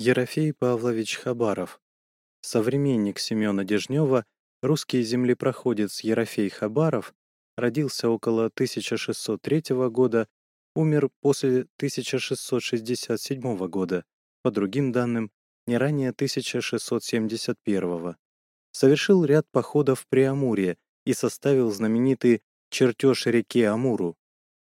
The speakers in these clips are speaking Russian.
Ерофей Павлович Хабаров. Современник Семена Дежнева, русский землепроходец Ерофей Хабаров, родился около 1603 года, умер после 1667 года, по другим данным, не ранее 1671 Совершил ряд походов при Амуре и составил знаменитый чертеж реки Амуру.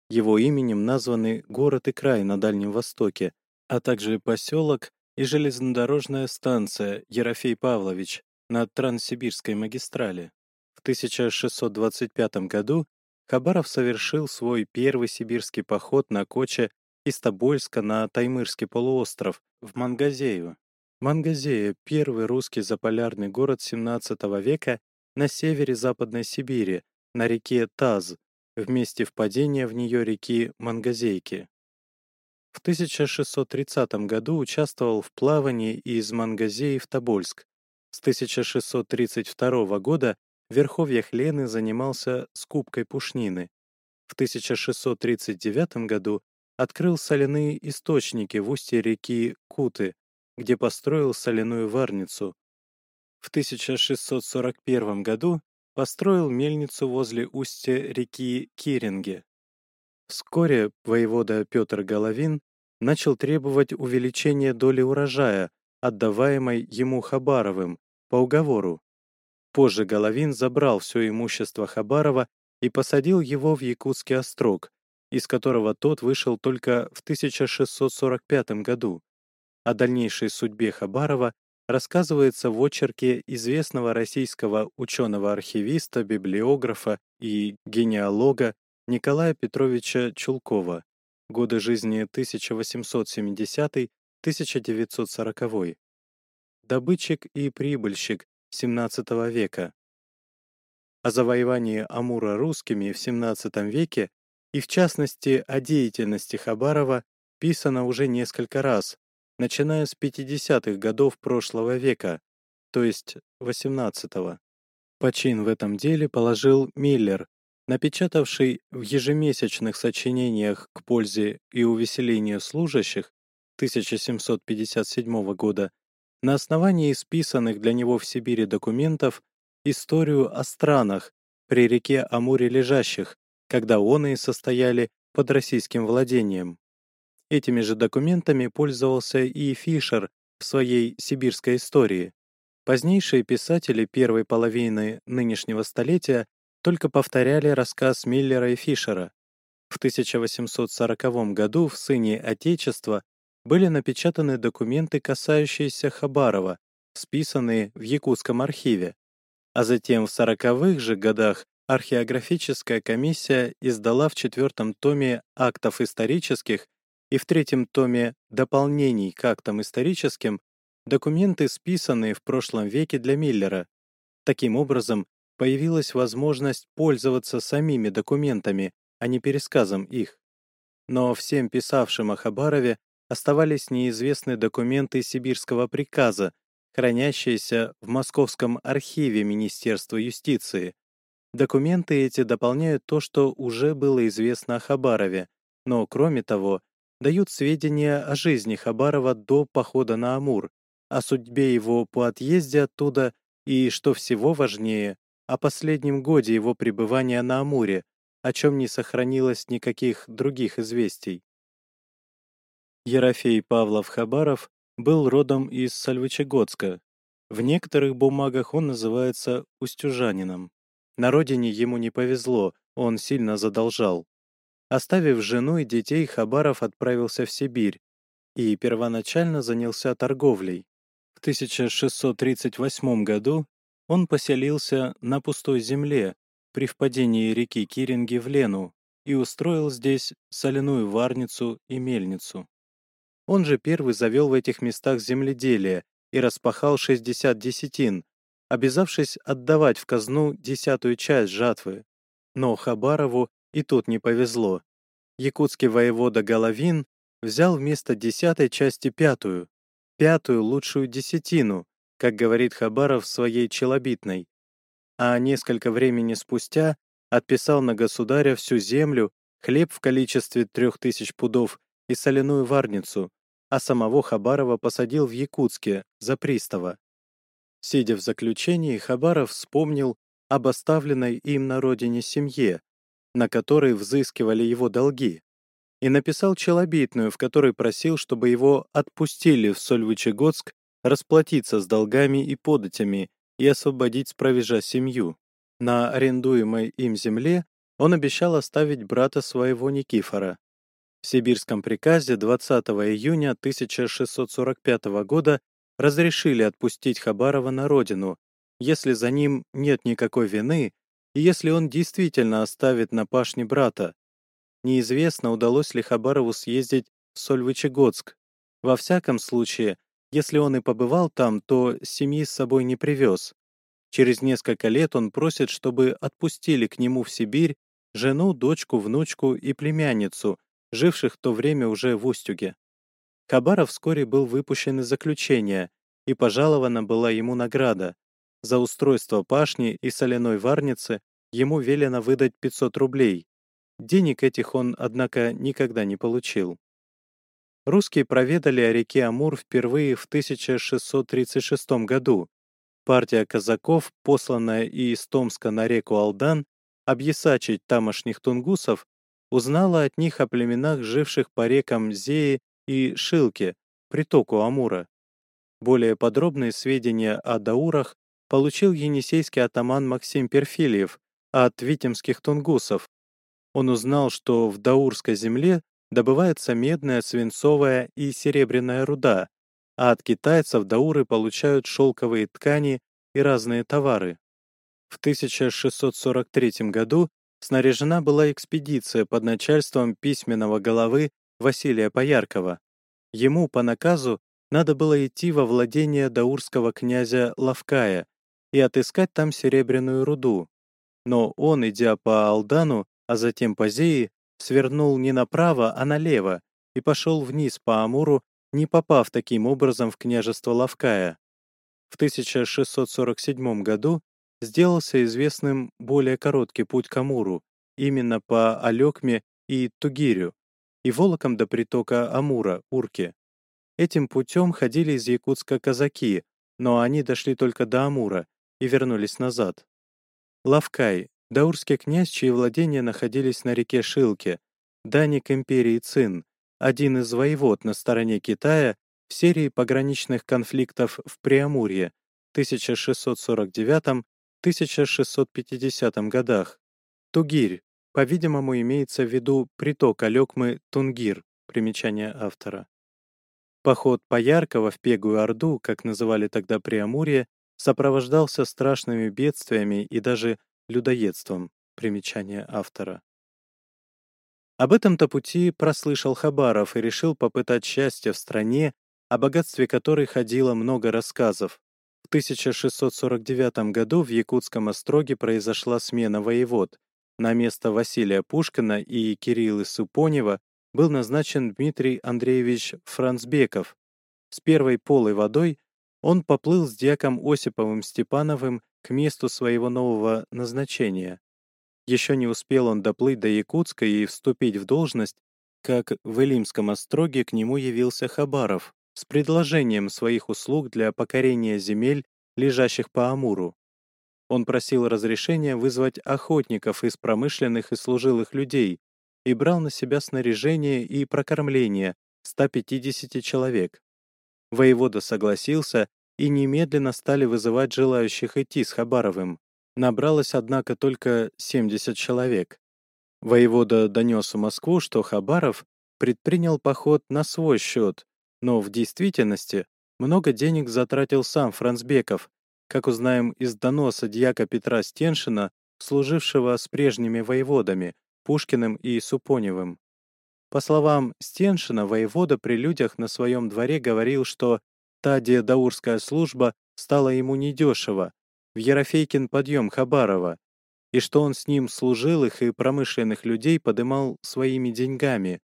Его именем названы город и край на Дальнем Востоке, а также поселок и железнодорожная станция Ерофей Павлович на Транссибирской магистрали. В 1625 году Хабаров совершил свой первый сибирский поход на коче из Тобольска на Таймырский полуостров в Мангазею. Мангазея — первый русский заполярный город XVII века на севере Западной Сибири, на реке Таз, в месте впадения в нее реки Мангазейки. В 1630 году участвовал в плавании из Мангазеи в Тобольск. С 1632 года в верховьях Лены занимался скупкой пушнины. В 1639 году открыл соляные источники в устье реки Куты, где построил соляную варницу. В 1641 году построил мельницу возле устья реки Киринге. Вскоре воевода Петр Головин начал требовать увеличения доли урожая, отдаваемой ему Хабаровым, по уговору. Позже Головин забрал все имущество Хабарова и посадил его в Якутский острог, из которого тот вышел только в 1645 году. О дальнейшей судьбе Хабарова рассказывается в очерке известного российского ученого-архивиста, библиографа и генеалога Николая Петровича Чулкова годы жизни 1870-1940, добытчик и прибыльщик XVII века. О завоевании Амура русскими в XVII веке и, в частности, о деятельности Хабарова писано уже несколько раз, начиная с 50-х годов прошлого века, то есть XVIII. Почин в этом деле положил Миллер, напечатавший в ежемесячных сочинениях к пользе и увеселению служащих 1757 года на основании исписанных для него в Сибири документов историю о странах при реке Амуре лежащих, когда он и состояли под российским владением. Этими же документами пользовался и Фишер в своей «Сибирской истории». Позднейшие писатели первой половины нынешнего столетия только повторяли рассказ Миллера и Фишера. В 1840 году в «Сыне Отечества» были напечатаны документы, касающиеся Хабарова, списанные в Якутском архиве. А затем в 40-х же годах археографическая комиссия издала в четвертом томе актов исторических и в третьем томе дополнений к актам историческим документы, списанные в прошлом веке для Миллера. Таким образом, появилась возможность пользоваться самими документами, а не пересказом их. Но всем писавшим о Хабарове оставались неизвестны документы сибирского приказа, хранящиеся в Московском архиве Министерства юстиции. Документы эти дополняют то, что уже было известно о Хабарове, но, кроме того, дают сведения о жизни Хабарова до похода на Амур, о судьбе его по отъезде оттуда и, что всего важнее, о последнем годе его пребывания на Амуре, о чем не сохранилось никаких других известий. Ерофей Павлов Хабаров был родом из Сальвычегодска. В некоторых бумагах он называется устюжанином. На родине ему не повезло, он сильно задолжал. Оставив жену и детей, Хабаров отправился в Сибирь и первоначально занялся торговлей. В 1638 году он поселился на пустой земле при впадении реки Киринги в Лену и устроил здесь соляную варницу и мельницу. Он же первый завел в этих местах земледелие и распахал 60 десятин, обязавшись отдавать в казну десятую часть жатвы. Но Хабарову и тут не повезло. Якутский воевода Головин взял вместо десятой части пятую, пятую лучшую десятину, как говорит Хабаров в своей челобитной, а несколько времени спустя отписал на государя всю землю, хлеб в количестве трех тысяч пудов и соляную варницу, а самого Хабарова посадил в Якутске за пристава. Сидя в заключении, Хабаров вспомнил об оставленной им на родине семье, на которой взыскивали его долги, и написал челобитную, в которой просил, чтобы его отпустили в Сольвычегодск расплатиться с долгами и податями и освободить с провежа семью. На арендуемой им земле он обещал оставить брата своего Никифора. В сибирском приказе 20 июня 1645 года разрешили отпустить Хабарова на родину, если за ним нет никакой вины и если он действительно оставит на пашне брата. Неизвестно, удалось ли Хабарову съездить в Сольвычегодск. Во всяком случае, если он и побывал там, то семьи с собой не привез. Через несколько лет он просит, чтобы отпустили к нему в Сибирь жену, дочку, внучку и племянницу, живших в то время уже в Устюге. Хабаров вскоре был выпущен из заключения, и пожалована была ему награда. За устройство пашни и соляной варницы ему велено выдать 500 рублей. Денег этих он, однако, никогда не получил. Русские проведали о реке Амур впервые в 1636 году. Партия казаков, посланная из Томска на реку Алдан, объясачить тамошних тунгусов, узнала от них о племенах, живших по рекам Зеи и Шилке, притоку Амура. Более подробные сведения о даурах получил енисейский атаман Максим Перфильев от витемских тунгусов. Он узнал, что в даурской земле добывается медная, свинцовая и серебряная руда, а от китайцев дауры получают шелковые ткани и разные товары. В 1643 году снаряжена была экспедиция под начальством письменного головы Василия Пояркова. Ему по наказу надо было идти во владение даурского князя Лавкая и отыскать там серебряную руду. Но он, идя по Алдану, а затем по Зеи, свернул не направо, а налево и пошел вниз по Амуру, не попав таким образом в княжество Лавкая. В 1647 году сделался известным более короткий путь к Амуру, именно по Алекме и Тугирю, и волоком до притока Амура, Урки. Этим путем ходили из Якутска казаки, но они дошли только до Амура и вернулись назад. Лавкай, даурский князь, чьи владения находились на реке Шилке, даник империи Цин, один из воевод на стороне Китая в серии пограничных конфликтов в Преамурье 1649-1650 годах. Тугирь, по-видимому, имеется в виду приток Алекмы Тунгир, примечание автора. Поход Пояркова в Пегую Орду, как называли тогда Преамурье, сопровождался страшными бедствиями и даже людоедством, примечание автора. Об этом-то пути прослышал Хабаров и решил попытать счастье в стране, о богатстве которой ходило много рассказов. В 1649 году в Якутском остроге произошла смена воевод. На место Василия Пушкина и Кириллы Супонева был назначен Дмитрий Андреевич Францбеков. С первой полой водой он поплыл с дьяком Осиповым Степановым к месту своего нового назначения. Еще не успел он доплыть до Якутска и вступить в должность, как в Элимском остроге к нему явился Хабаров с предложением своих услуг для покорения земель, лежащих по Амуру. Он просил разрешения вызвать охотников из промышленных и служилых людей и брал на себя снаряжение и прокормление 150 человек. Воевода согласился, и немедленно стали вызывать желающих идти с Хабаровым. Набралось, однако, только 70 человек. Воевода донес в Москву, что Хабаров предпринял поход на свой счет, но в действительности много денег затратил сам Францбеков, как узнаем из доноса дьяка Петра Стеншина, служившего с прежними воеводами, Пушкиным и Супоневым. По словам Стеншина, воевода при людях на своем дворе говорил, что та даурская служба стала ему недешево, в Ерофейкин подъем Хабарова, и что он с ним служилых и промышленных людей подымал своими деньгами,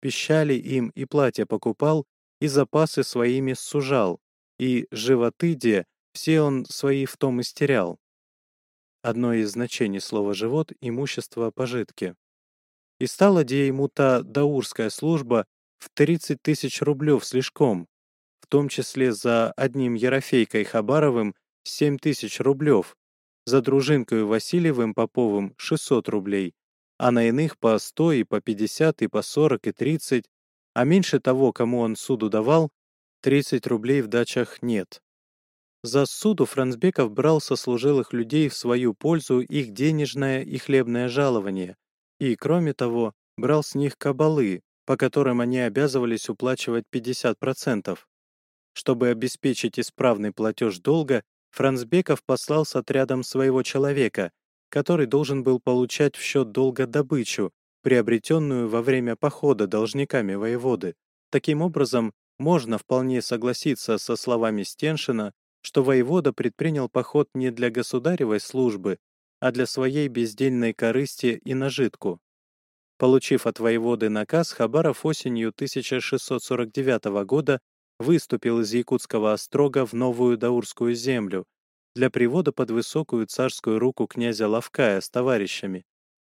пищали им и платья покупал, и запасы своими сужал, и животы де все он свои в том истерял. Одно из значений слова «живот» — имущество, пожитки. И стала де ему та даурская служба в 30 тысяч рублев слишком, в том числе за одним Ерофейкой Хабаровым 7 тысяч рублев, за дружинкой Васильевым Поповым 600 рублей, а на иных по 100 и по 50 и по 40 и 30, а меньше того, кому он суду давал, 30 рублей в дачах нет. За суду Францбеков брал со служилых людей в свою пользу их денежное и хлебное жалование, и, кроме того, брал с них кабалы, по которым они обязывались уплачивать 50%. Чтобы обеспечить исправный платеж долга, Францбеков послал с отрядом своего человека, который должен был получать в счет долга добычу, приобретенную во время похода должниками воеводы. Таким образом, можно вполне согласиться со словами Стеншина, что воевода предпринял поход не для государевой службы, а для своей бездельной корысти и нажитку. Получив от воеводы наказ, Хабаров осенью 1649 года выступил из Якутского острога в Новую Даурскую землю для привода под высокую царскую руку князя Лавкая с товарищами,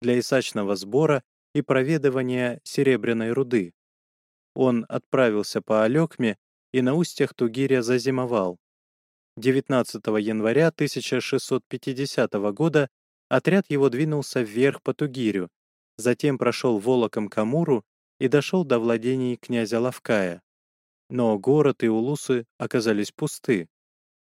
для исачного сбора и проведывания серебряной руды. Он отправился по Алекме и на устьях Тугиря зазимовал. 19 января 1650 года отряд его двинулся вверх по Тугирю, затем прошел Волоком Камуру и дошел до владений князя Лавкая. Но город и улусы оказались пусты.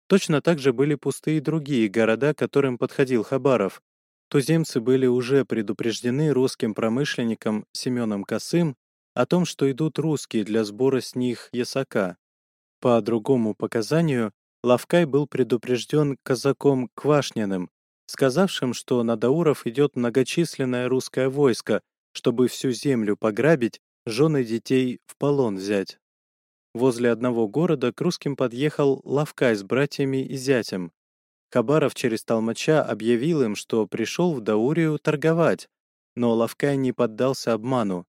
Точно так же были пусты и другие города, которым подходил Хабаров. Туземцы были уже предупреждены русским промышленником Семеном Косым о том, что идут русские для сбора с них ясака. По другому показанию, Лавкай был предупрежден казаком Квашниным, сказавшим, что на Дауров идет многочисленное русское войско, чтобы всю землю пограбить, жены детей в полон взять. Возле одного города к русским подъехал Лавкай с братьями и зятем. Хабаров через толмача объявил им, что пришел в Даурию торговать, но Лавкай не поддался обману.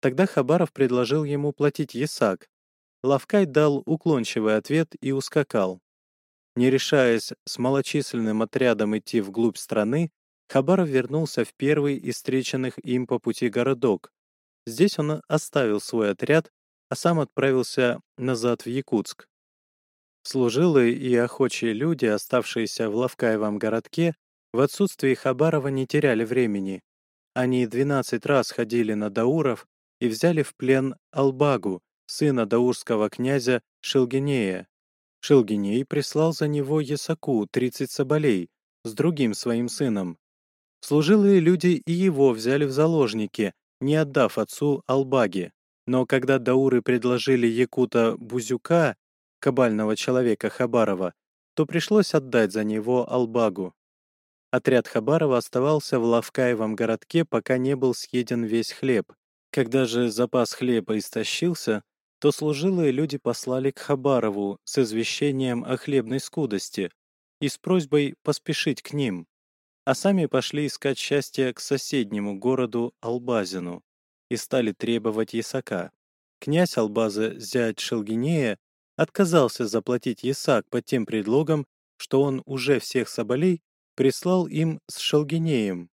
Тогда Хабаров предложил ему платить ясак. Лавкай дал уклончивый ответ и ускакал. Не решаясь с малочисленным отрядом идти вглубь страны, Хабаров вернулся в первый из встреченных им по пути городок. Здесь он оставил свой отряд, а сам отправился назад в Якутск. Служилые и охочие люди, оставшиеся в Лавкаевом городке, в отсутствие Хабарова не теряли времени. Они 12 раз ходили на Дауров и взяли в плен Албагу, сына даурского князя Шелгинея. Шелгиней прислал за него Ясаку 30 соболей с другим своим сыном. Служилые люди и его взяли в заложники, не отдав отцу Албаги. Но когда дауры предложили якута Бузюка, кабального человека Хабарова, то пришлось отдать за него Албагу. Отряд Хабарова оставался в Лавкаевом городке, пока не был съеден весь хлеб. Когда же запас хлеба истощился, то служилые люди послали к Хабарову с извещением о хлебной скудости и с просьбой поспешить к ним, а сами пошли искать счастье к соседнему городу Албазину и стали требовать ясака. Князь Албаза, зять Шелгинея, отказался заплатить ясак под тем предлогом, что он уже всех соболей прислал им с Шелгинеем.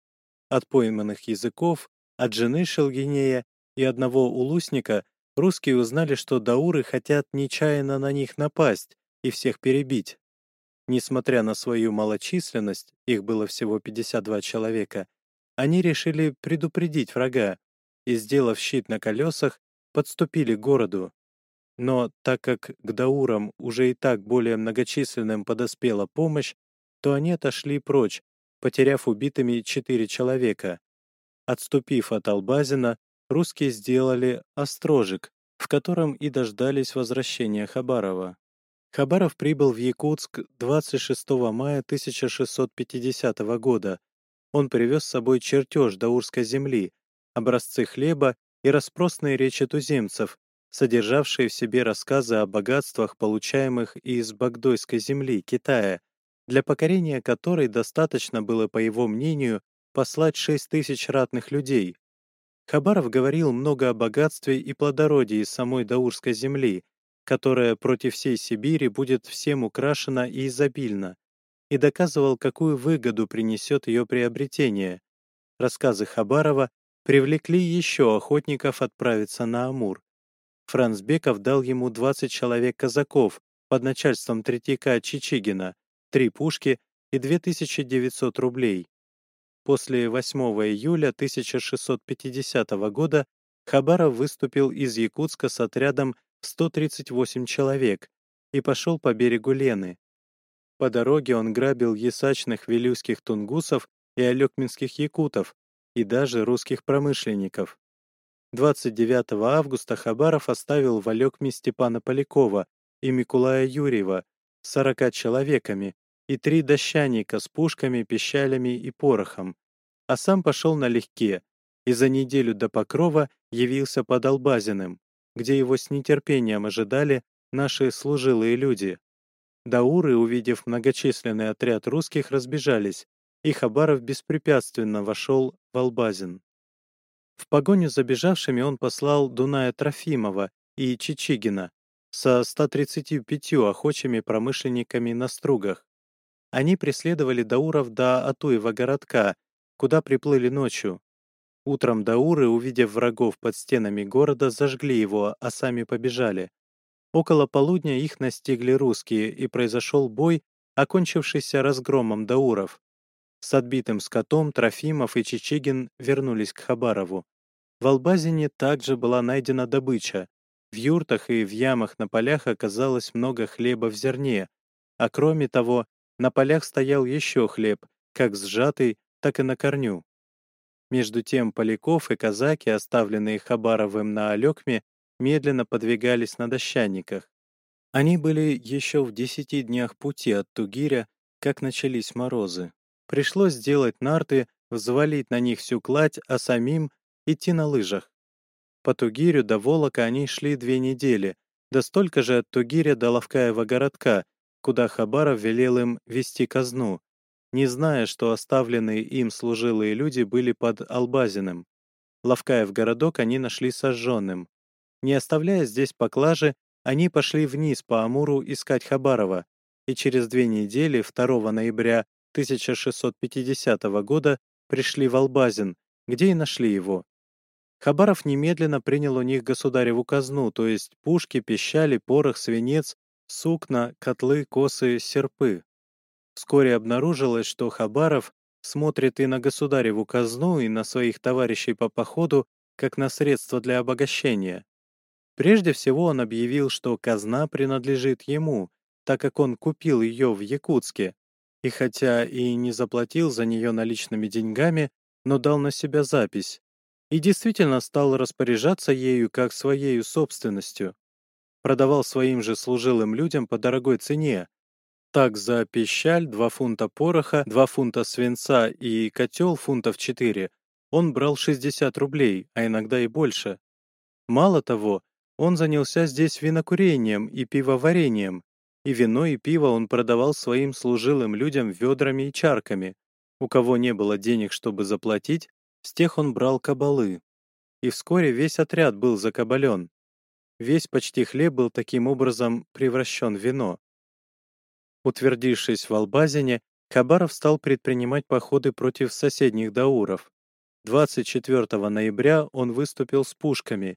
От пойманных языков, от жены Шелгинея и одного улусника русские узнали, что дауры хотят нечаянно на них напасть и всех перебить. Несмотря на свою малочисленность, их было всего 52 человека, они решили предупредить врага и, сделав щит на колесах, подступили к городу. Но так как к даурам уже и так более многочисленным подоспела помощь, то они отошли прочь, потеряв убитыми четыре человека. Отступив от Албазина, русские сделали острожек, в котором и дождались возвращения Хабарова. Хабаров прибыл в Якутск 26 мая 1650 года. Он привез с собой чертеж даурской земли, образцы хлеба и распросные речи туземцев, содержавшие в себе рассказы о богатствах, получаемых из Багдойской земли, Китая, для покорения которой достаточно было, по его мнению, послать 6 тысяч ратных людей, Хабаров говорил много о богатстве и плодородии самой Даурской земли, которая против всей Сибири будет всем украшена и изобильна, и доказывал, какую выгоду принесет ее приобретение. Рассказы Хабарова привлекли еще охотников отправиться на Амур, Франц Беков дал ему 20 человек казаков под начальством Третьяка Чичигина, три пушки и 2900 рублей. После 8 июля 1650 года Хабаров выступил из Якутска с отрядом 138 человек и пошел по берегу Лены. По дороге он грабил ясачных вилюйских тунгусов и алекминских якутов, и даже русских промышленников. 29 августа Хабаров оставил в Алекме Степана Полякова и Микулая Юрьева с 40 человеками и три дощаника с пушками, пищалями и порохом, а сам пошел налегке и за неделю до Покрова явился под Албазиным, где его с нетерпением ожидали наши служилые люди. Дауры, увидев многочисленный отряд русских, разбежались, и Хабаров беспрепятственно вошел в Албазин. В погоню за бежавшими он послал Дуная Трофимова и Чичигина со 135 охочими промышленниками на стругах. Они преследовали Дауров до Атуева городка, куда приплыли ночью. Утром Дауры, увидев врагов под стенами города, зажгли его, а сами побежали. Около полудня их настигли русские, и произошел бой, окончившийся разгромом Дауров. С отбитым скотом Трофимов и Чичигин вернулись к Хабарову. В Албазине также была найдена добыча. В юртах и в ямах на полях оказалось много хлеба в зерне, а кроме того, на полях стоял еще хлеб, как сжатый, так и на корню. Между тем поляков и казаки, оставленные Хабаровым на Алекме, медленно подвигались на дощаниках. Они были еще в десяти днях пути от Тугиря, как начались морозы. Пришлось сделать нарты, взвалить на них всю кладь, а самим идти на лыжах. По Тугирю до Волока они шли две недели, да столько же от Тугиря до Ловкаева городка, куда Хабаров велел им вести казну, не зная, что оставленные им служилые люди были под Албазиным. Ловкаев городок они нашли сожженным. Не оставляя здесь поклажи, они пошли вниз по Амуру искать Хабарова, и через две недели, 2 ноября 1650 года, пришли в Албазин, где и нашли его. Хабаров немедленно принял у них государеву казну, то есть пушки, пищали, порох, свинец, сукна, котлы, косы, серпы. Вскоре обнаружилось, что Хабаров смотрит и на государеву казну, и на своих товарищей по походу, как на средство для обогащения. Прежде всего он объявил, что казна принадлежит ему, так как он купил ее в Якутске, и хотя и не заплатил за нее наличными деньгами, но дал на себя запись, и действительно стал распоряжаться ею как своей собственностью. Продавал своим же служилым людям по дорогой цене, так за пищаль, 2 фунта пороха, 2 фунта свинца и котел фунтов 4 он брал 60 рублей, а иногда и больше. Мало того, он занялся здесь винокурением и пивоварением, и вино и пиво он продавал своим служилым людям ведрами и чарками. У кого не было денег, чтобы заплатить, с тех он брал кабалы. И вскоре весь отряд был закабален. Весь почти хлеб был таким образом превращен в вино. Утвердившись в Албазине, Хабаров стал предпринимать походы против соседних дауров. 24 ноября он выступил с пушками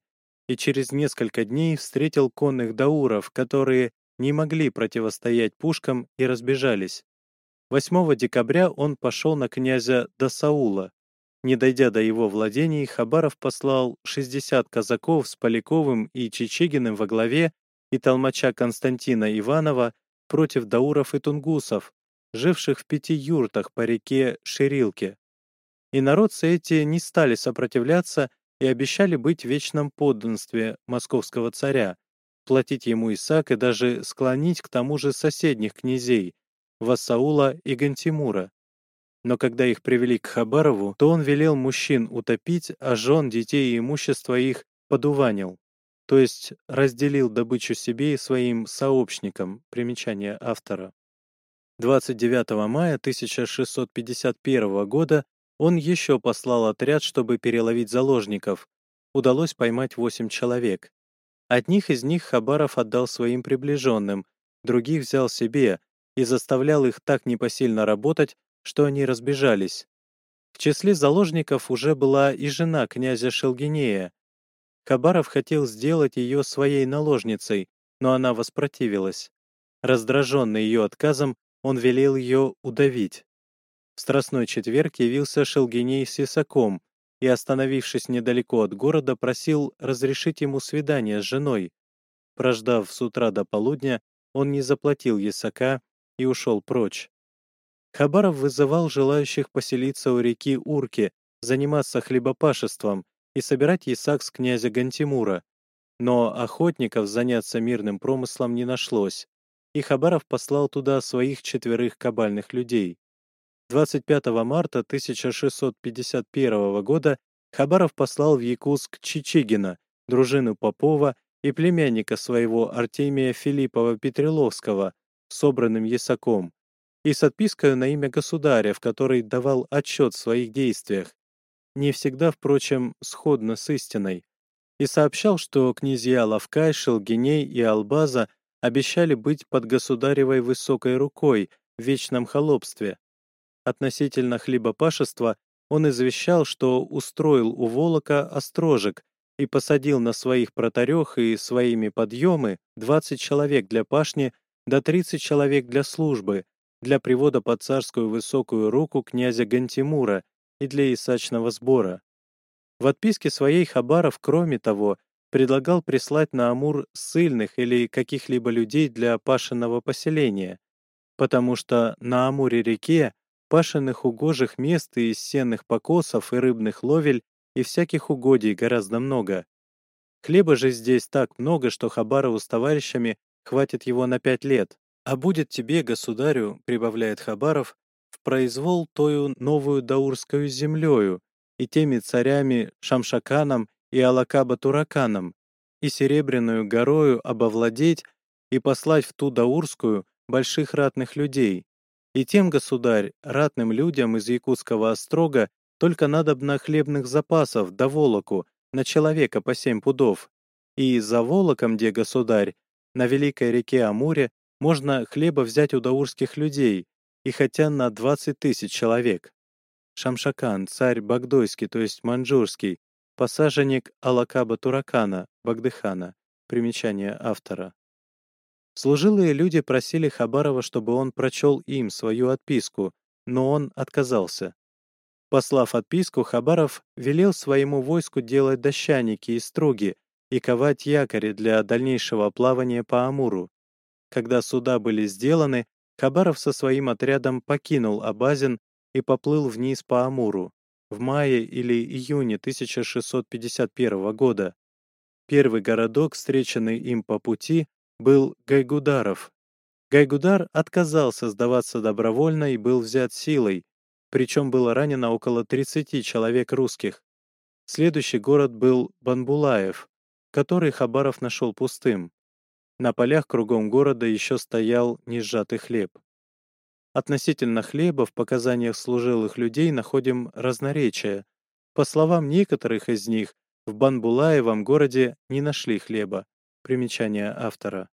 и через несколько дней встретил конных дауров, которые не могли противостоять пушкам и разбежались. 8 декабря он пошел на князя Досаула. Не дойдя до его владений, Хабаров послал 60 казаков с Поляковым и Чечегиным во главе и толмача Константина Иванова против дауров и тунгусов, живших в пяти юртах по реке Ширилке. И народцы эти не стали сопротивляться и обещали быть в вечном подданстве московского царя, платить ему Исаак и даже склонить к тому же соседних князей, Вассаула и Гантимура. Но когда их привели к Хабарову, то он велел мужчин утопить, а жен, детей и имущество их подуванил то есть разделил добычу себе и своим сообщникам, примечание автора. 29 мая 1651 года он еще послал отряд, чтобы переловить заложников. Удалось поймать 8 человек. Одних из них Хабаров отдал своим приближенным, других взял себе и заставлял их так непосильно работать, что они разбежались. В числе заложников уже была и жена князя Шелгинея, Хабаров хотел сделать ее своей наложницей, но она воспротивилась. Раздраженный ее отказом, он велел ее удавить. В Страстной четверг явился Шелгиней с Исаком и, остановившись недалеко от города, просил разрешить ему свидание с женой. Прождав с утра до полудня, он не заплатил Исака и ушел прочь. Хабаров вызывал желающих поселиться у реки Урки, заниматься хлебопашеством и собирать ясак с князя Гантимура. Но охотников заняться мирным промыслом не нашлось, и Хабаров послал туда своих четверых кабальных людей. 25 марта 1651 года Хабаров послал в Якутск Чичигина, дружину Попова и племянника своего Артемия Филиппова Петриловского, собранным ясаком, и с отпиской на имя государя, в которой давал отчет в своих действиях, не всегда, впрочем, сходно с истиной, и сообщал, что князья Лавкай, Шелгиней и Албаза обещали быть под государевой высокой рукой в вечном холопстве. Относительно хлебопашества он извещал, что устроил у Волока острожек и посадил на своих протарех и своими подъемы 20 человек для пашни до 30 человек для службы, для привода под царскую высокую руку князя Гантимура и для исачного сбора. В отписке своей Хабаров, кроме того, предлагал прислать на Амур ссыльных или каких-либо людей для пашенного поселения, потому что на Амуре-реке пашенных угожих мест и сенных покосов и рыбных ловель и всяких угодий гораздо много. Хлеба же здесь так много, что Хабарову с товарищами хватит его на пять лет. А будет тебе, государю, прибавляет Хабаров, в произвол тою новую даурскую землею и теми царями Шамшаканом и Алакаба-Тураканом, и Серебряную горою обовладеть и послать в ту даурскую больших ратных людей. И тем, государь, ратным людям из Якутского острога только надобно хлебных запасов до волоку на человека по семь пудов. И за волоком, где государь, на великой реке Амуре можно хлеба взять у даурских людей, и хотя на 20 тысяч человек. Шамшакан, царь Багдойский, то есть маньчжурский, посаженник Алакаба Туракана, Багдыхана. Примечание автора. Служилые люди просили Хабарова, чтобы он прочел им свою отписку, но он отказался. Послав отписку, Хабаров велел своему войску делать дощаники и струги и ковать якори для дальнейшего плавания по Амуру. Когда суда были сделаны, Хабаров со своим отрядом покинул Абазин и поплыл вниз по Амуру в мае или июне 1651 года. Первый городок, встреченный им по пути, был Гайгударов. Гайгудар отказался сдаваться добровольно и был взят силой, причем было ранено около 30 человек русских. Следующий город был Банбулаев, который Хабаров нашел пустым. На полях кругом города еще стоял несжатый хлеб. Относительно хлеба в показаниях служилых людей находим разноречия. По словам некоторых из них, в Банбулаевом городе не нашли хлеба. Примечание автора.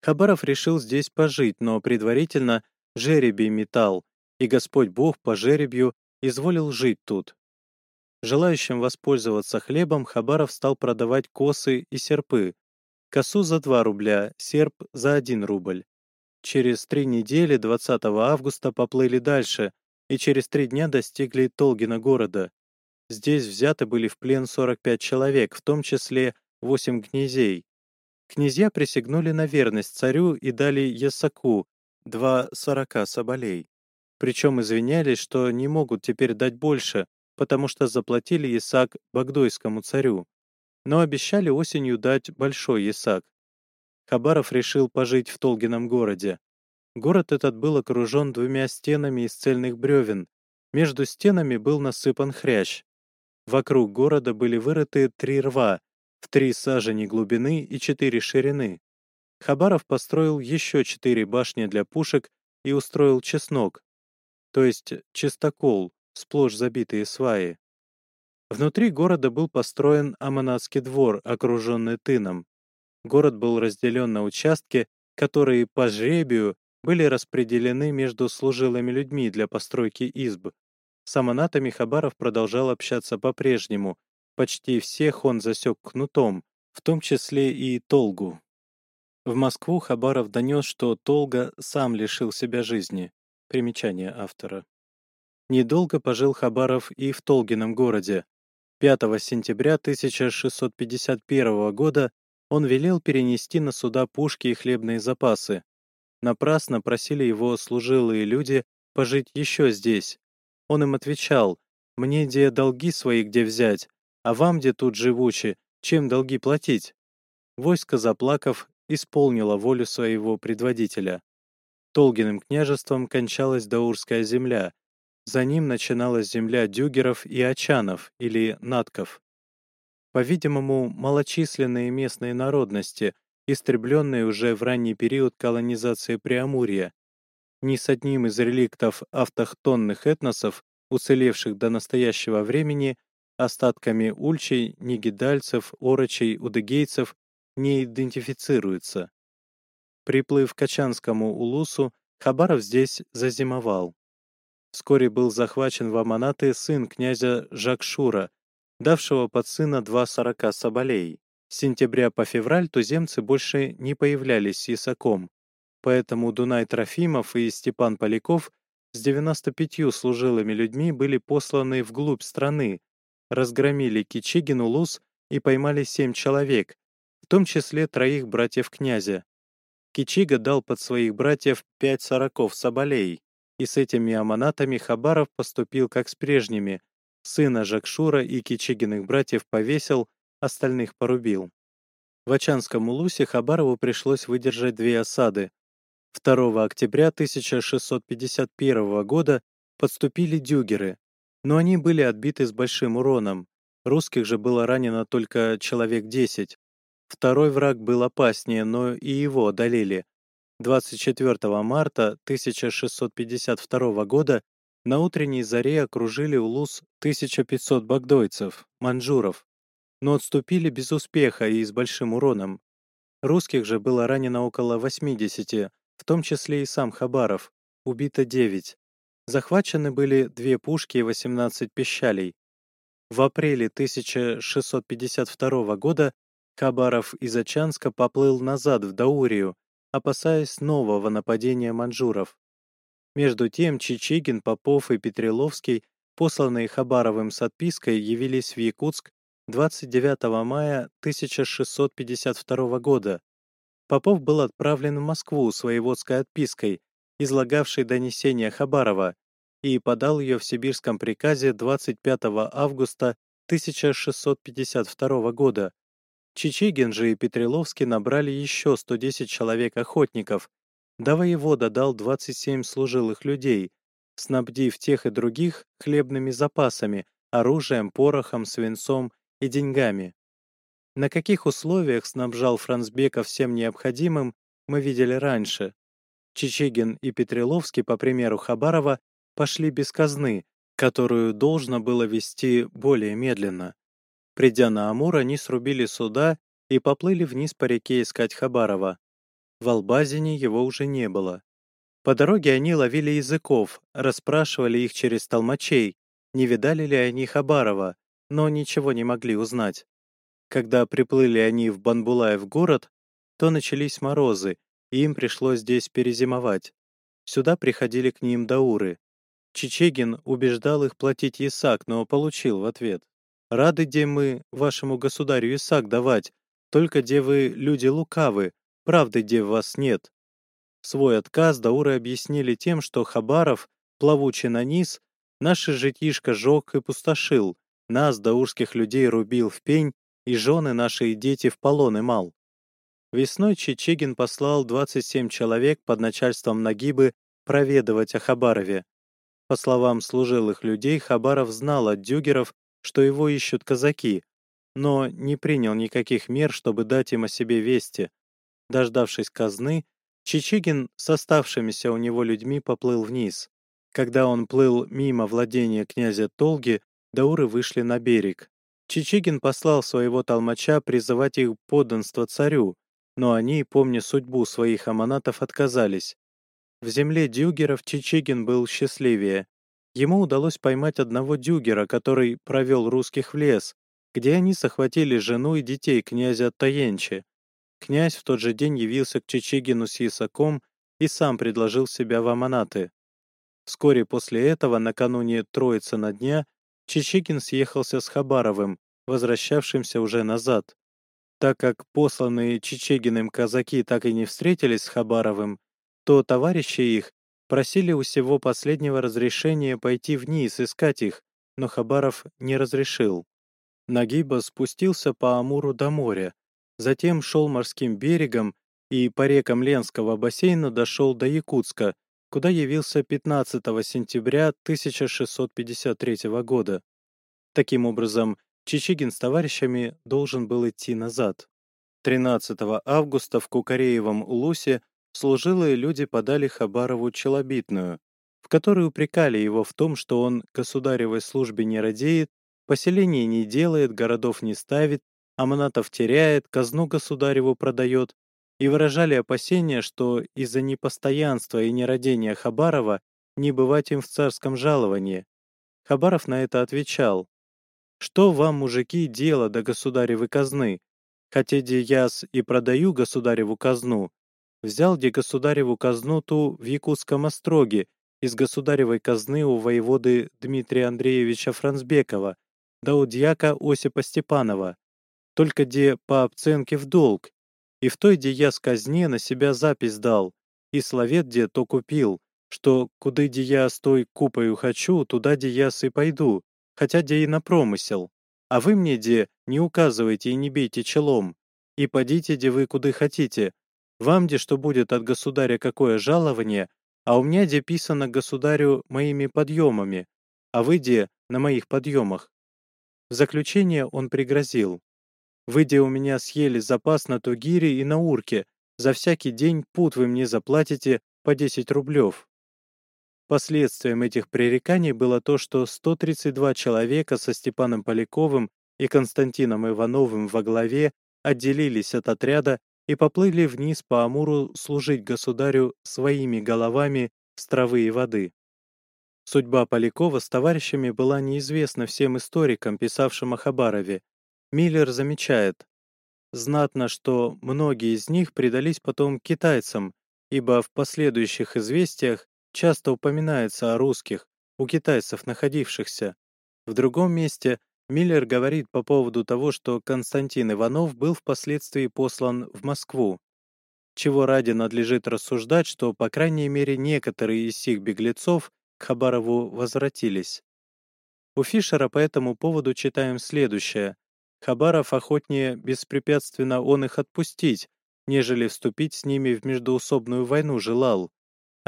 Хабаров решил здесь пожить, но предварительно жеребий метал, и Господь Бог по жеребью изволил жить тут. Желающим воспользоваться хлебом Хабаров стал продавать косы и серпы, косу за 2 рубля, серп за 1 рубль. Через три недели 20 августа поплыли дальше и через три дня достигли Толгина города. Здесь взяты были в плен 45 человек, в том числе 8 князей. Князья присягнули на верность царю и дали Ясаку два сорока соболей. Причем извинялись, что не могут теперь дать больше, потому что заплатили Ясак Багдойскому царю но обещали осенью дать большой ясак. Хабаров решил пожить в Толгином городе. Город этот был окружен двумя стенами из цельных бревен. Между стенами был насыпан хрящ. Вокруг города были вырыты три рва, в три сажени глубины и четыре ширины. Хабаров построил еще четыре башни для пушек и устроил чеснок, то есть чистокол, сплошь забитые сваи. Внутри города был построен Аманатский двор, окруженный тыном. Город был разделен на участки, которые по жребию были распределены между служилыми людьми для постройки изб. С аманатами Хабаров продолжал общаться по-прежнему, Почти всех он засек кнутом, в том числе и Толгу. В Москву Хабаров донес, что Толга сам лишил себя жизни. Примечание автора. Недолго пожил Хабаров и в Толгином городе. 5 сентября 1651 года он велел перенести на суда пушки и хлебные запасы. Напрасно просили его служилые люди пожить еще здесь. Он им отвечал, «Мне где долги свои где взять, а вам где тут живучи, чем долги платить?» Войско, заплакав, исполнило волю своего предводителя. Толгиным княжеством кончалась Даурская земля, за ним начиналась земля дюгеров и очанов, или натков. По-видимому, малочисленные местные народности, истребленные уже в ранний период колонизации Преамурья. Ни с одним из реликтов автохтонных этносов, уцелевших до настоящего времени, остатками ульчей, нигидальцев, орочей, удыгейцев, не идентифицируется. Приплыв к Качанскому Улусу, Хабаров здесь зазимовал. Вскоре был захвачен в Аманаты сын князя Жакшура, давшего под сына два сорока соболей. С сентября по февраль туземцы больше не появлялись с ясаком, поэтому Дунай Трофимов и Степан Поляков с 95 служилыми людьми были посланы вглубь страны, разгромили Кичигин Улус и поймали семь человек, в том числе троих братьев князя. Кичига дал под своих братьев пять сороков соболей, и с этими аманатами Хабаров поступил как с прежними. Сына Жакшура и Кичигиных братьев повесил, остальных порубил. В Ачанском Улусе Хабарову пришлось выдержать две осады. 2 октября 1651 года подступили дюгеры, но они были отбиты с большим уроном. Русских же было ранено только человек 10. Второй враг был опаснее, но и его одолели. 24 марта 1652 года на утренней заре окружили Улус 1500 багдойцев, манжуров, но отступили без успеха и с большим уроном. Русских же было ранено около 80, в том числе и сам Хабаров, убито 9. Захвачены были две пушки и 18 пищалей. В апреле 1652 года Хабаров из Ачанска поплыл назад в Даурию, опасаясь нового нападения манжуров. Между тем Чичигин, Попов и Петриловский, посланные Хабаровым с отпиской, явились в Якутск 29 мая 1652 года. Попов был отправлен в Москву с воеводской отпиской, излагавшей донесение Хабарова, и подал ее в сибирском приказе 25 августа 1652 года, Чичигин же и Петриловский набрали еще 110 человек-охотников, да воевода дал 27 служилых людей, снабдив тех и других хлебными запасами, оружием, порохом, свинцом и деньгами. На каких условиях снабжал Францбека всем необходимым, мы видели раньше. Чичигин и Петриловский, по примеру Хабарова, пошли без казны, которую должно было вести более медленно. Придя на Амур, они срубили суда и поплыли вниз по реке искать Хабарова. В Албазине его уже не было. По дороге они ловили языков, расспрашивали их через толмачей, не видали ли они Хабарова, но ничего не могли узнать. Когда приплыли они в Банбулаев город, то начались морозы, и им пришлось здесь перезимовать. Сюда приходили к ним дауры. Чичегин убеждал их платить ясак, но получил в ответ. Рады, де мы, вашему государю Исаак давать, только де вы люди лукавы, правды, де вас нет. Свой отказ дауры объяснили тем, что Хабаров, плавучий на низ, наши житишко жег и пустошил, нас, даурских людей, рубил в пень, и жены наши и дети в полон имал. Весной Чечегин послал 27 человек под начальством Нагибы проведывать о Хабарове. По словам служилых людей, Хабаров знал от дюгеров, что его ищут казаки, но не принял никаких мер, чтобы дать им о себе вести. Дождавшись казны, Чичигин с оставшимися у него людьми поплыл вниз. Когда он плыл мимо владения князя Толги, дауры вышли на берег. Чичигин послал своего толмача призывать их подданство царю, но они, помня судьбу своих аманатов, отказались. В земле дюгеров Чичигин был счастливее. Ему удалось поймать одного дюгера, который провел русских в лес, где они захватили жену и детей князя Таенчи. Князь в тот же день явился к Чечигину с Ясаком и сам предложил себя в аманаты. Вскоре после этого, накануне Троицы на дня, Чечигин съехался с Хабаровым, возвращавшимся уже назад. Так как посланные Чечегиным казаки так и не встретились с Хабаровым, то товарищи их просили у всего последнего разрешения пойти вниз искать их, но Хабаров не разрешил. Нагиба спустился по Амуру до моря, затем шел морским берегом и по рекам Ленского бассейна дошел до Якутска, куда явился 15 сентября 1653 года. Таким образом, Чичигин с товарищами должен был идти назад. 13 августа в Кукареевом Улусе служилые люди подали Хабарову челобитную, в которой упрекали его в том, что он государевой службе не радеет, поселений не делает, городов не ставит, аманатов теряет, казну государеву продает, и выражали опасения, что из-за непостоянства и нерадения Хабарова не бывать им в царском жаловании. Хабаров на это отвечал, что вам, мужики, дело до государевой казны? Хотя де яс и продаю государеву казну, взял де государеву казну ту в Якутском остроге из государевой казны у воеводы Дмитрия Андреевича Францбекова, да у дьяка Осипа Степанова, только де по обценке в долг, и в той, де я с казне на себя запись дал, и словет де то купил, что куды де я с той купою хочу, туда де я и пойду, хотя де и на промысел. А вы мне, де, не указывайте и не бейте челом, и подите, де вы куды хотите. Вам, де, что будет от государя какое жалование, а у меня, де, писано государю моими подъемами, а вы, де, на моих подъемах. В заключение он пригрозил. Вы, де, у меня съели запас на Тугире и на Урке, за всякий день пут вы мне заплатите по 10 рублев. Последствием этих пререканий было то, что 132 человека со Степаном Поляковым и Константином Ивановым во главе отделились от отряда и поплыли вниз по Амуру служить государю своими головами с травы и воды. Судьба Полякова с товарищами была неизвестна всем историкам, писавшим о Хабарове. Миллер замечает, знатно, что многие из них предались потом китайцам, ибо в последующих известиях часто упоминается о русских, у китайцев находившихся. В другом месте Миллер говорит по поводу того, что Константин Иванов был впоследствии послан в Москву, чего ради надлежит рассуждать, что, по крайней мере, некоторые из сих беглецов к Хабарову возвратились. У Фишера по этому поводу читаем следующее. Хабаров охотнее беспрепятственно он их отпустить, нежели вступить с ними в междоусобную войну желал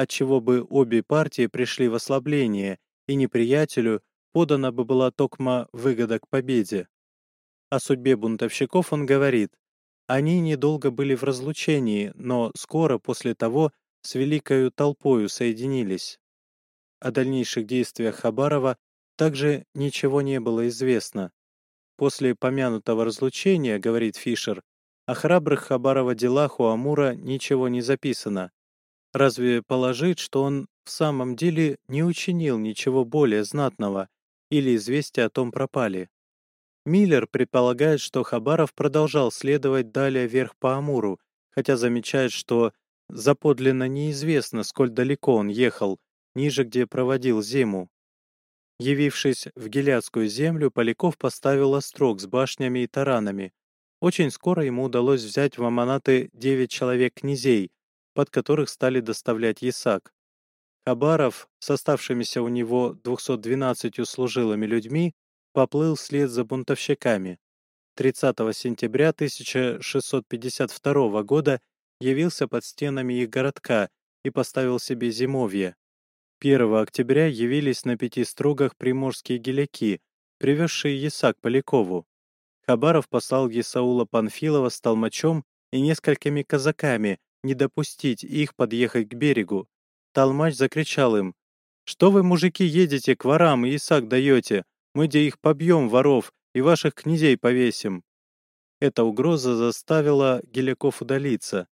отчего бы обе партии пришли в ослабление, и неприятелю подана бы была токма выгода к победе. О судьбе бунтовщиков он говорит, они недолго были в разлучении, но скоро после того с великою толпою соединились. О дальнейших действиях Хабарова также ничего не было известно. После помянутого разлучения, говорит Фишер, о храбрых Хабарова делах у Амура ничего не записано. Разве положить, что он в самом деле не учинил ничего более знатного, или известия о том пропали? Миллер предполагает, что Хабаров продолжал следовать далее вверх по Амуру, хотя замечает, что заподлинно неизвестно, сколь далеко он ехал, ниже, где проводил зиму. Явившись в Геляцкую землю, Поляков поставил острог с башнями и таранами. Очень скоро ему удалось взять в Аманаты девять человек князей, под которых стали доставлять ясак. Хабаров с оставшимися у него 212 служилыми людьми поплыл вслед за бунтовщиками. 30 сентября 1652 года явился под стенами их городка и поставил себе зимовье. 1 октября явились на пяти стругах приморские геляки, привезшие ясак Полякову. Хабаров послал Есаула Панфилова с толмачом и несколькими казаками, не допустить их подъехать к берегу. Толмач закричал им, «Что вы, мужики, едете к ворам и Исаак даете? Мы где их побьем, воров, и ваших князей повесим». Эта угроза заставила Геляков удалиться.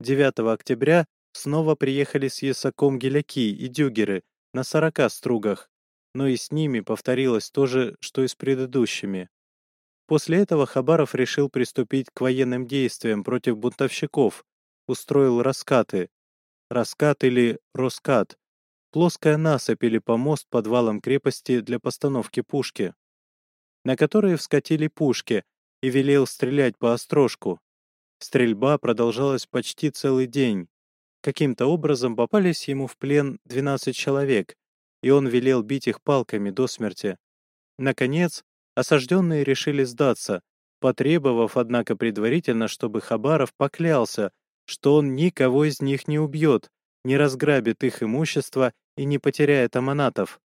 9 октября снова приехали с Ясаком геляки и дюгеры на 40 стругах, но и с ними повторилось то же, что и с предыдущими. После этого Хабаров решил приступить к военным действиям против бунтовщиков, устроил раскаты. Раскат или Роскат — плоская насыпь или помост под валом крепости для постановки пушки, на которые вскатили пушки и велел стрелять по острожку. Стрельба продолжалась почти целый день. Каким-то образом попались ему в плен 12 человек, и он велел бить их палками до смерти. Наконец, осажденные решили сдаться, потребовав, однако, предварительно, чтобы Хабаров поклялся, что он никого из них не убьет, не разграбит их имущество и не потеряет аманатов.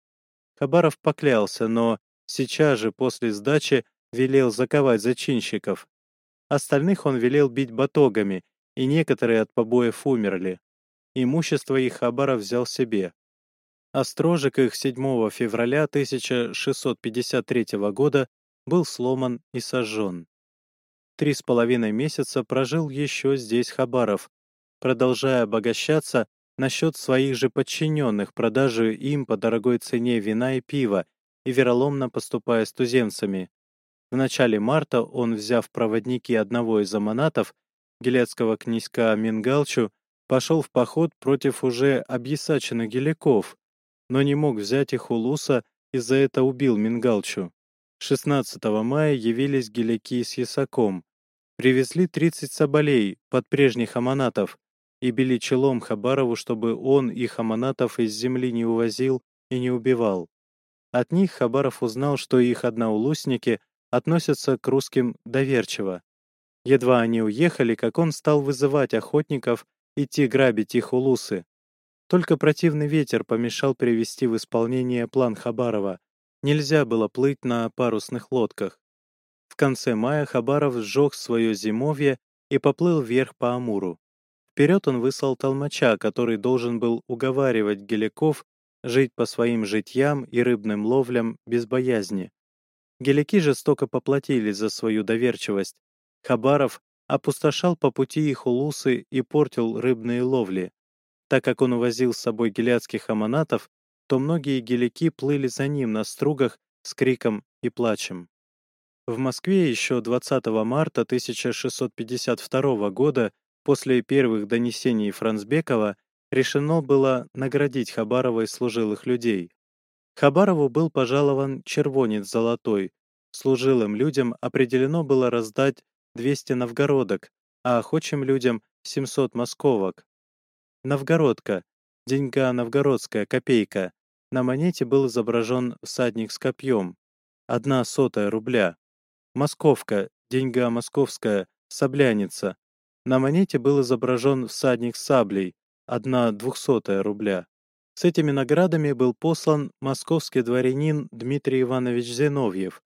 Хабаров поклялся, но сейчас же после сдачи велел заковать зачинщиков. Остальных он велел бить батогами, и некоторые от побоев умерли. Имущество их Хабаров взял себе. Острожек их 7 февраля 1653 года был сломан и сожжен. Три с половиной месяца прожил еще здесь Хабаров, продолжая обогащаться насчет своих же подчиненных, продажи им по дорогой цене вина и пива и вероломно поступая с туземцами. В начале марта он, взяв проводники одного из аманатов, гелецкого князька Мингалчу, пошел в поход против уже объясаченных геликов, но не мог взять их у Луса и за это убил Мингалчу. 16 мая явились гелики с ясаком. Привезли 30 соболей под прежних аманатов и били челом Хабарову, чтобы он их аманатов из земли не увозил и не убивал. От них Хабаров узнал, что их одноулусники относятся к русским доверчиво. Едва они уехали, как он стал вызывать охотников идти грабить их улусы. Только противный ветер помешал привести в исполнение план Хабарова. Нельзя было плыть на парусных лодках. В конце мая Хабаров сжег свое зимовье и поплыл вверх по Амуру. Вперед он выслал толмача, который должен был уговаривать геликов жить по своим житьям и рыбным ловлям без боязни. Гелики жестоко поплатились за свою доверчивость. Хабаров опустошал по пути их улусы и портил рыбные ловли. Так как он увозил с собой геляцких аманатов, то многие гелики плыли за ним на стругах с криком и плачем. В Москве еще 20 марта 1652 года, после первых донесений Францбекова, решено было наградить Хабарова и служилых людей. Хабарову был пожалован червонец золотой. Служилым людям определено было раздать 200 новгородок, а охочим людям 700 московок. Новгородка, деньга новгородская, копейка. На монете был изображен всадник с копьем, одна сотая рубля. Московка, деньга московская, сабляница. На монете был изображен всадник с саблей, одна двухсотая рубля. С этими наградами был послан московский дворянин Дмитрий Иванович Зиновьев.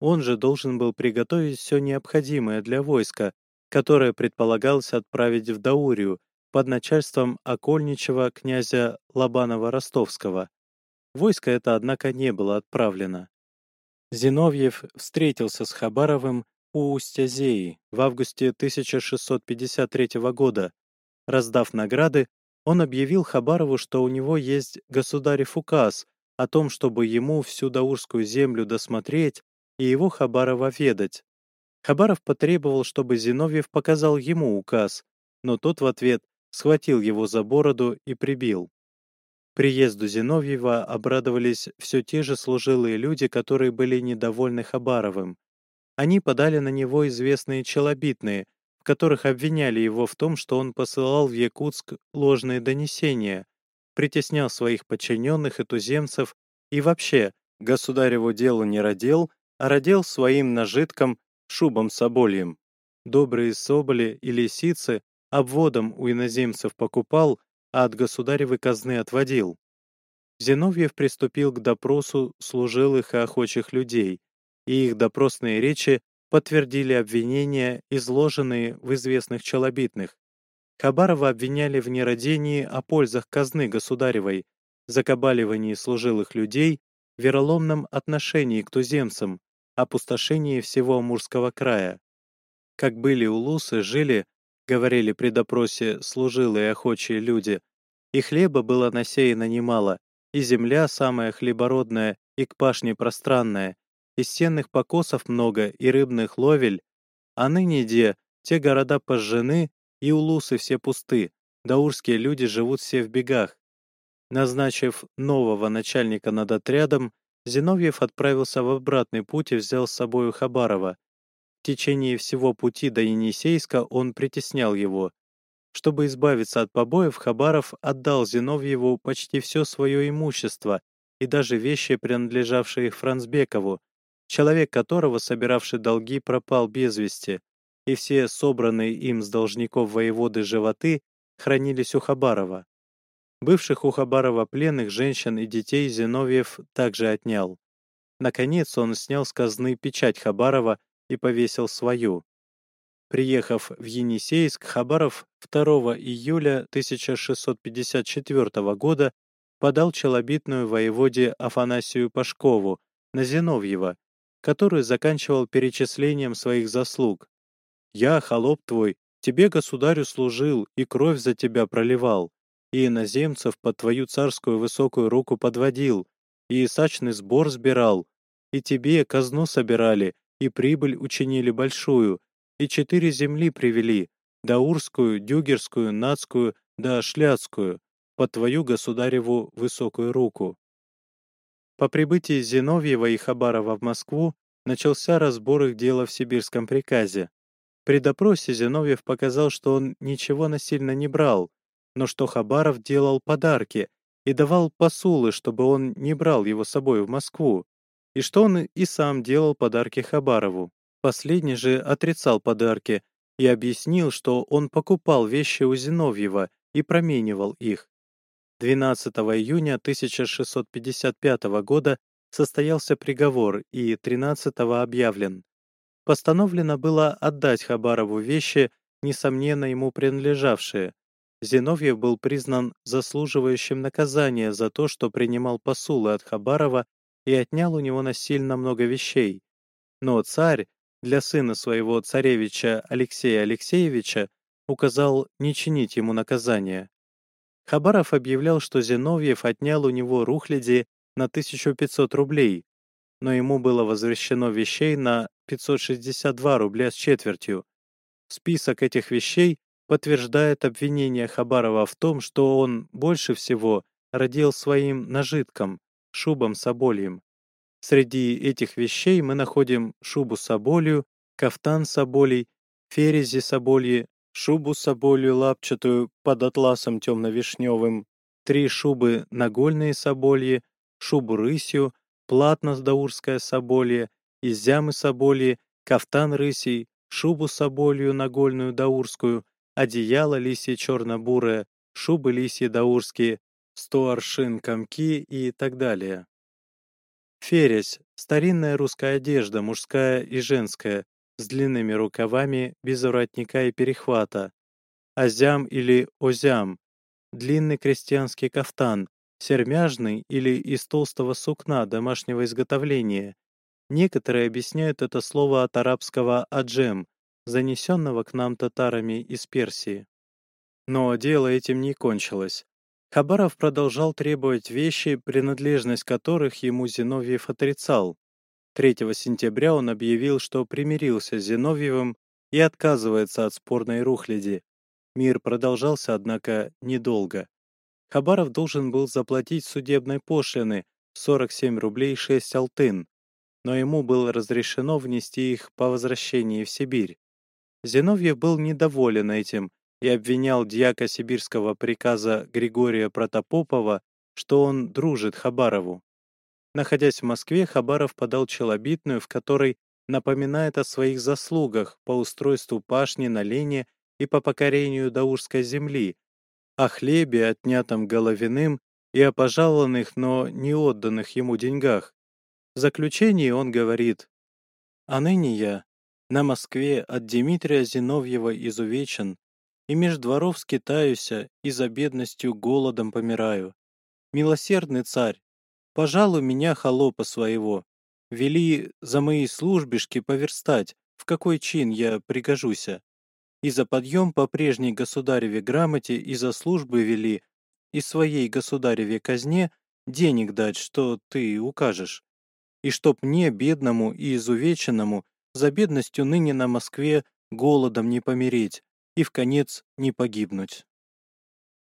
Он же должен был приготовить все необходимое для войска, которое предполагалось отправить в Даурию под начальством окольничего князя Лобанова-Ростовского. Войско это, однако, не было отправлено. Зиновьев встретился с Хабаровым у устья Зеи в августе 1653 года. Раздав награды, он объявил Хабарову, что у него есть государев указ о том, чтобы ему всю Даурскую землю досмотреть и его Хабарова ведать. Хабаров потребовал, чтобы Зиновьев показал ему указ, но тот в ответ схватил его за бороду и прибил. Приезду Зиновьева обрадовались все те же служилые люди, которые были недовольны Хабаровым. Они подали на него известные челобитные, в которых обвиняли его в том, что он посылал в Якутск ложные донесения, притеснял своих подчиненных и туземцев и вообще государеву делу не родил, а родил своим нажитком шубом собольем. Добрые соболи и лисицы обводом у иноземцев покупал, а от государевой казны отводил. Зиновьев приступил к допросу служилых и охочих людей, и их допросные речи подтвердили обвинения, изложенные в известных челобитных. Хабарова обвиняли в нерадении о пользах казны государевой, закабаливании служилых людей, вероломном отношении к туземцам, опустошении всего Амурского края. Как были улусы, жили, говорили при допросе служилые охочие люди, и хлеба было насеяно немало, и земля самая хлебородная, и к пашне пространная, и сенных покосов много, и рыбных ловель, а ныне де, те города пожжены, и улусы все пусты, даурские люди живут все в бегах. Назначив нового начальника над отрядом, Зиновьев отправился в обратный путь и взял с собою Хабарова. В течение всего пути до Енисейска он притеснял его. Чтобы избавиться от побоев, Хабаров отдал Зиновьеву почти все свое имущество и даже вещи, принадлежавшие Францбекову, человек которого, собиравший долги, пропал без вести, и все собранные им с должников воеводы животы хранились у Хабарова. Бывших у Хабарова пленных женщин и детей Зиновьев также отнял. Наконец он снял с казны печать Хабарова и повесил свою. Приехав в Енисейск, Хабаров 2 июля 1654 года подал челобитную воеводе Афанасию Пашкову на Зиновьева, который заканчивал перечислением своих заслуг. «Я, холоп твой, тебе, государю, служил и кровь за тебя проливал, и иноземцев под твою царскую высокую руку подводил, и сачный сбор сбирал, и тебе казну собирали, и прибыль учинили большую, и четыре земли привели, Даурскую, Дюгерскую, Нацкую да Шляцкую, под твою государеву высокую руку. По прибытии Зиновьева и Хабарова в Москву начался разбор их дела в сибирском приказе. При допросе Зиновьев показал, что он ничего насильно не брал, но что Хабаров делал подарки и давал посулы, чтобы он не брал его с собой в Москву, и что он и сам делал подарки Хабарову. Последний же отрицал подарки и объяснил, что он покупал вещи у Зиновьева и променивал их. 12 июня 1655 года состоялся приговор и 13 объявлен. Постановлено было отдать Хабарову вещи, несомненно ему принадлежавшие, Зиновьев был признан заслуживающим наказания за то, что принимал посулы от Хабарова и отнял у него насильно много вещей. Но царь для сына своего царевича Алексея Алексеевича указал не чинить ему наказания. Хабаров объявлял, что Зиновьев отнял у него рухляди на 1500 рублей, но ему было возвращено вещей на 562 рубля с четвертью. Список этих вещей подтверждает обвинение Хабарова в том, что он больше всего родил своим нажитком, шубом собольем. Среди этих вещей мы находим шубу соболью, кафтан соболей, ферези собольи, шубу соболью лапчатую под атласом темно-вишневым, три шубы нагольные собольи, шубу рысью, платно даурское соболье, изямы собольи, кафтан рысей, шубу соболью нагольную даурскую, одеяло лисье черно-бурое, шубы лисьи даурские, сто аршин комки и так далее. Фересь – старинная русская одежда, мужская и женская, с длинными рукавами, без воротника и перехвата. Азям или озям – длинный крестьянский кафтан, сермяжный или из толстого сукна домашнего изготовления. Некоторые объясняют это слово от арабского «аджем», занесенного к нам татарами из Персии. Но дело этим не кончилось. Хабаров продолжал требовать вещи, принадлежность которых ему Зиновьев отрицал. 3 сентября он объявил, что примирился с Зиновьевым и отказывается от спорной рухляди. Мир продолжался, однако, недолго. Хабаров должен был заплатить судебной пошлины 47 рублей 6 алтын, но ему было разрешено внести их по возвращении в Сибирь. Зиновьев был недоволен этим и обвинял дьяка сибирского приказа Григория Протопопова, что он дружит Хабарову. Находясь в Москве, Хабаров подал челобитную, в которой напоминает о своих заслугах по устройству пашни на Лене и по покорению Даурской земли, о хлебе, отнятом Головиным, и о пожалованных, но не отданных ему деньгах. В заключении он говорит «А ныне я, на Москве от Дмитрия Зиновьева изувечен, и меж дворов скитаюся, и за бедностью голодом помираю. Милосердный царь, пожалуй, меня холопа своего, вели за мои службишки поверстать, в какой чин я пригожуся. И за подъем по прежней государеве грамоте, и за службы вели, и своей государеве казне денег дать, что ты укажешь. и чтоб мне, бедному и изувеченному, за бедностью ныне на Москве голодом не помереть и в конец не погибнуть.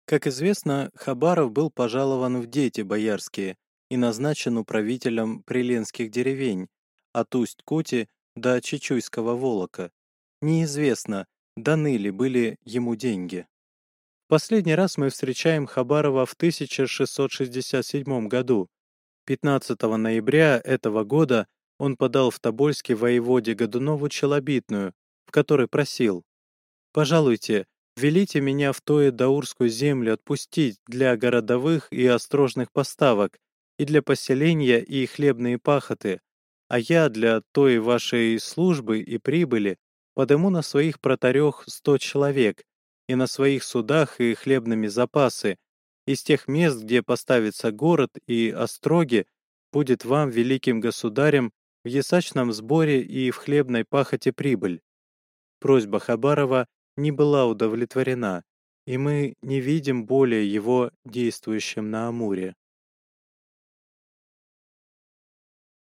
Как известно, Хабаров был пожалован в дети боярские и назначен управителем приленских деревень, от Усть-Кути до Чечуйского Волока. Неизвестно, даны ли были ему деньги. Последний раз мы встречаем Хабарова в 1667 году. 15 ноября этого года он подал в Тобольске воеводе Годунову челобитную, в которой просил «Пожалуйте, велите меня в тое даурскую землю отпустить для городовых и острожных поставок и для поселения и хлебные пахоты, а я для той вашей службы и прибыли подыму на своих протарех сто человек, и на своих судах и хлебными запасы, из тех мест, где поставится город и остроги, будет вам, великим государем, в ясачном сборе и в хлебной пахоте прибыль. Просьба Хабарова не была удовлетворена, и мы не видим более его действующим на Амуре.